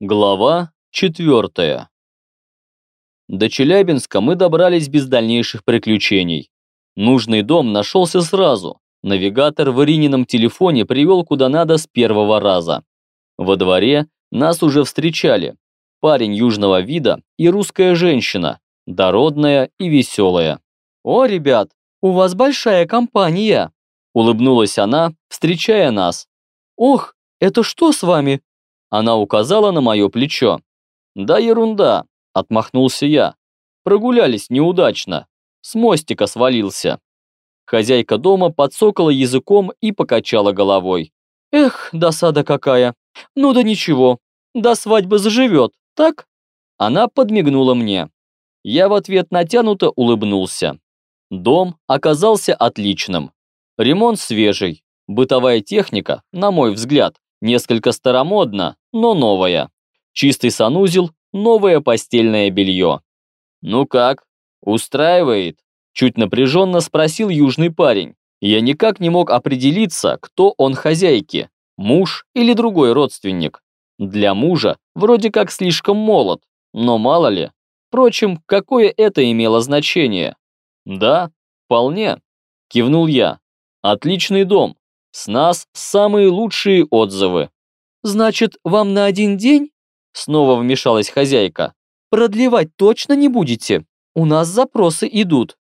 Глава 4. До Челябинска мы добрались без дальнейших приключений. Нужный дом нашелся сразу. Навигатор в Иринином телефоне привел куда надо с первого раза. Во дворе нас уже встречали. Парень южного вида и русская женщина, дородная и веселая. «О, ребят, у вас большая компания!» Улыбнулась она, встречая нас. «Ох, это что с вами? Она указала на мое плечо. «Да ерунда», – отмахнулся я. «Прогулялись неудачно. С мостика свалился». Хозяйка дома подсокала языком и покачала головой. «Эх, досада какая. Ну да ничего, до свадьбы заживет, так?» Она подмигнула мне. Я в ответ натянуто улыбнулся. Дом оказался отличным. Ремонт свежий. Бытовая техника, на мой взгляд, Несколько старомодно, но новая. Чистый санузел, новое постельное белье. «Ну как, устраивает?» Чуть напряженно спросил южный парень. Я никак не мог определиться, кто он хозяйки, муж или другой родственник. Для мужа вроде как слишком молод, но мало ли. Впрочем, какое это имело значение? Да, вполне, кивнул я. Отличный дом, с нас самые лучшие отзывы. Значит, вам на один день? Снова вмешалась хозяйка. Продлевать точно не будете? У нас запросы идут.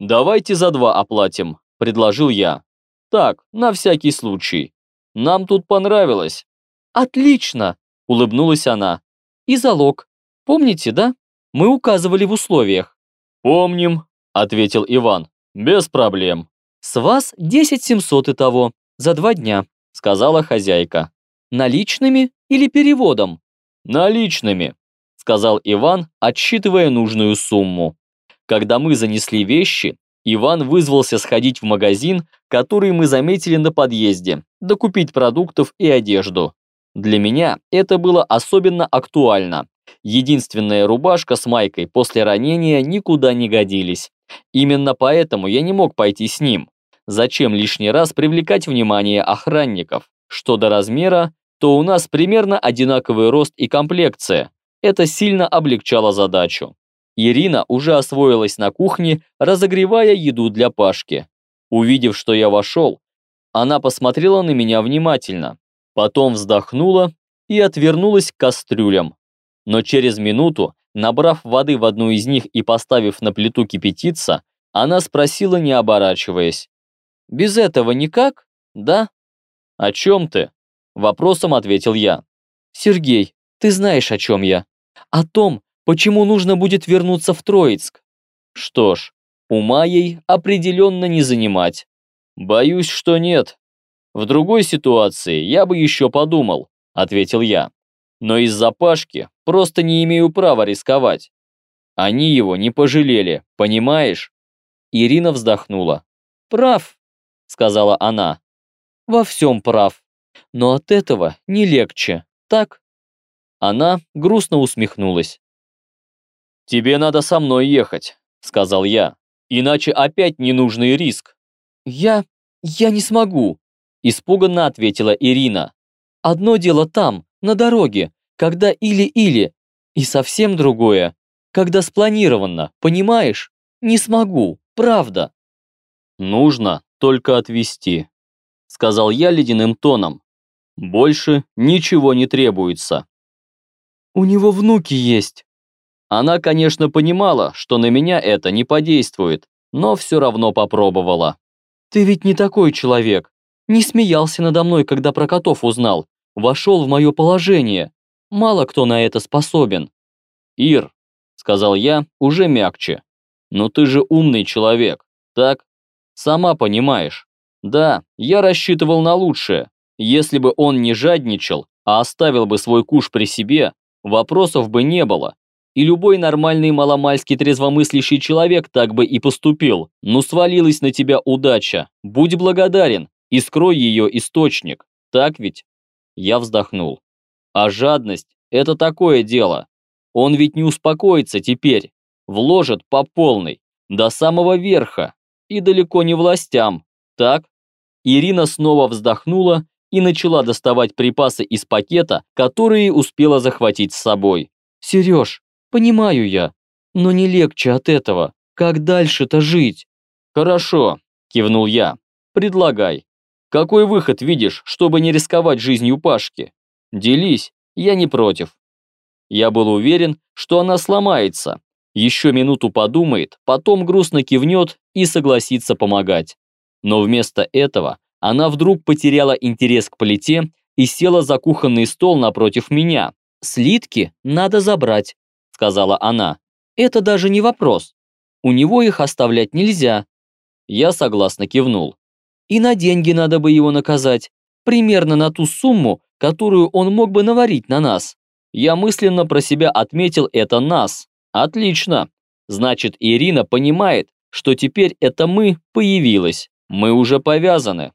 Давайте за два оплатим, предложил я. Так, на всякий случай. Нам тут понравилось. Отлично, улыбнулась она. И залог. Помните, да? Мы указывали в условиях. Помним, ответил Иван. Без проблем. С вас 10 700 и того за два дня», — сказала хозяйка. «Наличными или переводом?» «Наличными», — сказал Иван, отсчитывая нужную сумму. Когда мы занесли вещи, Иван вызвался сходить в магазин, который мы заметили на подъезде, докупить продуктов и одежду. Для меня это было особенно актуально. Единственная рубашка с майкой после ранения никуда не годились. Именно поэтому я не мог пойти с ним. Зачем лишний раз привлекать внимание охранников? Что до размера, то у нас примерно одинаковый рост и комплекция. Это сильно облегчало задачу. Ирина уже освоилась на кухне, разогревая еду для Пашки. Увидев, что я вошел, она посмотрела на меня внимательно, потом вздохнула и отвернулась к кастрюлям. Но через минуту, набрав воды в одну из них и поставив на плиту кипятиться, она спросила, не оборачиваясь. Без этого никак, да? О чем ты? Вопросом ответил я. Сергей, ты знаешь, о чем я. О том, почему нужно будет вернуться в Троицк. Что ж, ума ей определенно не занимать. Боюсь, что нет. В другой ситуации я бы еще подумал, ответил я. Но из-за Пашки просто не имею права рисковать. Они его не пожалели, понимаешь? Ирина вздохнула. Прав, сказала она. Во всем прав. Но от этого не легче, так? Она грустно усмехнулась. «Тебе надо со мной ехать», — сказал я. «Иначе опять ненужный риск». «Я... я не смогу», — испуганно ответила Ирина. «Одно дело там, на дороге, когда или-или, и совсем другое, когда спланировано, понимаешь? Не смогу, правда». «Нужно только отвезти», — сказал я ледяным тоном. «Больше ничего не требуется». «У него внуки есть». Она, конечно, понимала, что на меня это не подействует, но все равно попробовала. «Ты ведь не такой человек. Не смеялся надо мной, когда про котов узнал. Вошел в мое положение. Мало кто на это способен». «Ир», — сказал я, уже мягче, «но ты же умный человек, так? Сама понимаешь. Да, я рассчитывал на лучшее. Если бы он не жадничал, а оставил бы свой куш при себе, вопросов бы не было. И любой нормальный маломальский трезвомыслящий человек так бы и поступил. Ну свалилась на тебя удача. Будь благодарен и скрой ее источник. Так ведь? Я вздохнул. А жадность – это такое дело. Он ведь не успокоится теперь. Вложит по полной, до самого верха, и далеко не властям, так? Ирина снова вздохнула и начала доставать припасы из пакета, которые успела захватить с собой. «Сереж, понимаю я, но не легче от этого. Как дальше-то жить?» «Хорошо», – кивнул я. «Предлагай. Какой выход видишь, чтобы не рисковать жизнью Пашки? Делись, я не против». Я был уверен, что она сломается. Еще минуту подумает, потом грустно кивнет и согласится помогать. Но вместо этого она вдруг потеряла интерес к плите и села за кухонный стол напротив меня. «Слитки надо забрать», – сказала она. «Это даже не вопрос. У него их оставлять нельзя». Я согласно кивнул. «И на деньги надо бы его наказать. Примерно на ту сумму, которую он мог бы наварить на нас». Я мысленно про себя отметил это «нас». Отлично. Значит, Ирина понимает, что теперь это мы появилась. Мы уже повязаны.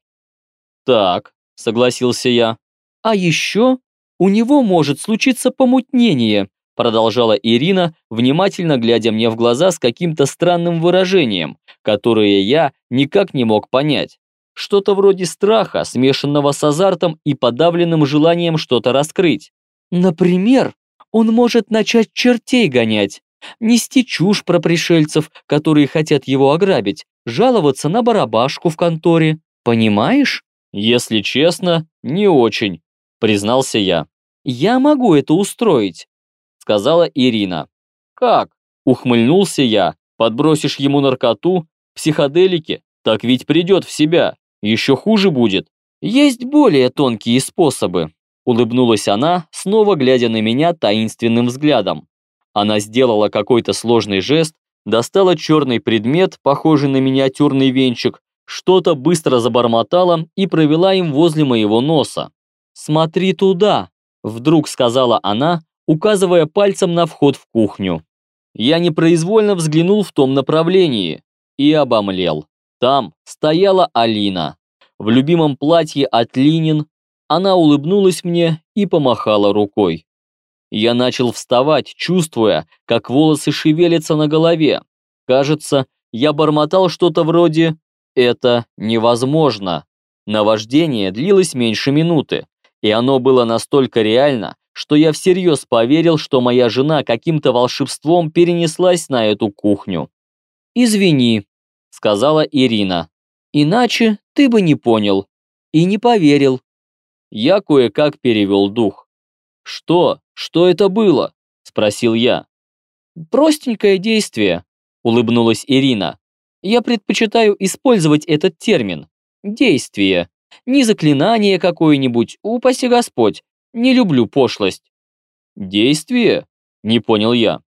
«Так», — согласился я. «А еще у него может случиться помутнение», продолжала Ирина, внимательно глядя мне в глаза с каким-то странным выражением, которое я никак не мог понять. Что-то вроде страха, смешанного с азартом и подавленным желанием что-то раскрыть. «Например, он может начать чертей гонять, нести чушь про пришельцев, которые хотят его ограбить, жаловаться на барабашку в конторе. Понимаешь?» «Если честно, не очень», — признался я. «Я могу это устроить», — сказала Ирина. «Как?» — ухмыльнулся я. «Подбросишь ему наркоту, психоделики, так ведь придет в себя. Еще хуже будет». «Есть более тонкие способы», — улыбнулась она, снова глядя на меня таинственным взглядом. Она сделала какой-то сложный жест, достала черный предмет, похожий на миниатюрный венчик, что-то быстро забормотала и провела им возле моего носа. «Смотри туда!» – вдруг сказала она, указывая пальцем на вход в кухню. Я непроизвольно взглянул в том направлении и обомлел. Там стояла Алина. В любимом платье от Линин она улыбнулась мне и помахала рукой. Я начал вставать, чувствуя, как волосы шевелятся на голове. Кажется, я бормотал что-то вроде это невозможно. Наваждение длилось меньше минуты, и оно было настолько реально, что я всерьез поверил, что моя жена каким-то волшебством перенеслась на эту кухню. «Извини», — сказала Ирина. «Иначе ты бы не понял и не поверил». Я кое-как перевел дух. «Что? Что это было?» – спросил я. «Простенькое действие», – улыбнулась Ирина. Я предпочитаю использовать этот термин. Действие. Не заклинание какое-нибудь, упаси Господь. Не люблю пошлость. Действие? Не понял я.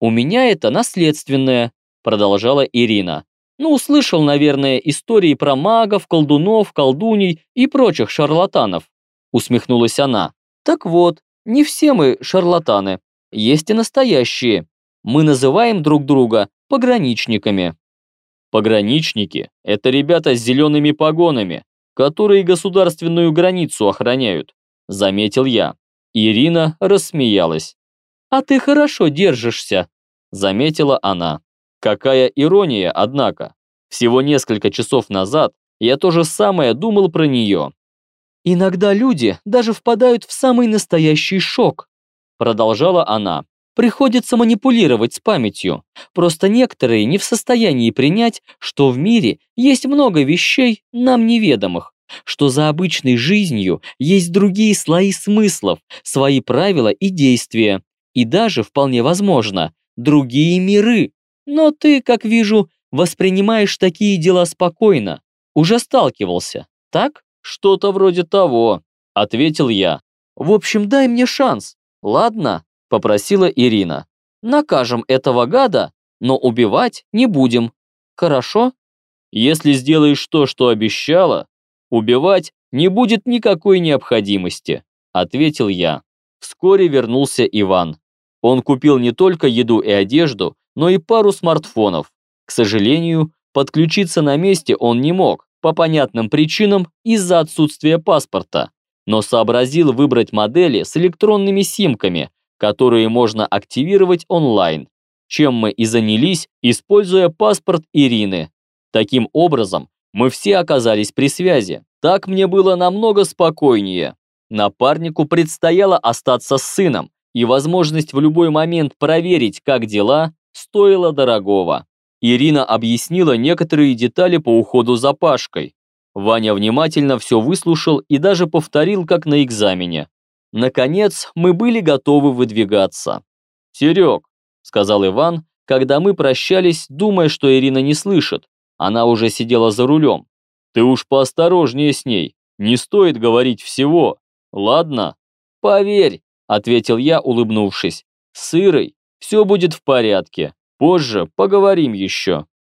У меня это наследственное, продолжала Ирина. Ну, услышал, наверное, истории про магов, колдунов, колдуней и прочих шарлатанов. Усмехнулась она. Так вот, не все мы шарлатаны. Есть и настоящие. Мы называем друг друга пограничниками. Пограничники – это ребята с зелеными погонами, которые государственную границу охраняют, заметил я. Ирина рассмеялась. «А ты хорошо держишься», – заметила она. Какая ирония, однако. Всего несколько часов назад я то же самое думал про нее. «Иногда люди даже впадают в самый настоящий шок», – продолжала она. Приходится манипулировать с памятью. Просто некоторые не в состоянии принять, что в мире есть много вещей нам неведомых, что за обычной жизнью есть другие слои смыслов, свои правила и действия, и даже, вполне возможно, другие миры. Но ты, как вижу, воспринимаешь такие дела спокойно. Уже сталкивался, так? Что-то вроде того, ответил я. В общем, дай мне шанс, ладно? Попросила Ирина. «Накажем этого гада, но убивать не будем. Хорошо?» «Если сделаешь то, что обещала, убивать не будет никакой необходимости», ответил я. Вскоре вернулся Иван. Он купил не только еду и одежду, но и пару смартфонов. К сожалению, подключиться на месте он не мог, по понятным причинам из-за отсутствия паспорта, но сообразил выбрать модели с электронными симками, которые можно активировать онлайн, чем мы и занялись, используя паспорт Ирины. Таким образом, мы все оказались при связи. Так мне было намного спокойнее. Напарнику предстояло остаться с сыном, и возможность в любой момент проверить, как дела, стоила дорогого. Ирина объяснила некоторые детали по уходу за Пашкой. Ваня внимательно все выслушал и даже повторил, как на экзамене. Наконец, мы были готовы выдвигаться. «Серег», — сказал Иван, когда мы прощались, думая, что Ирина не слышит. Она уже сидела за рулем. «Ты уж поосторожнее с ней, не стоит говорить всего, ладно?» «Поверь», — ответил я, улыбнувшись, «с все будет в порядке, позже поговорим еще».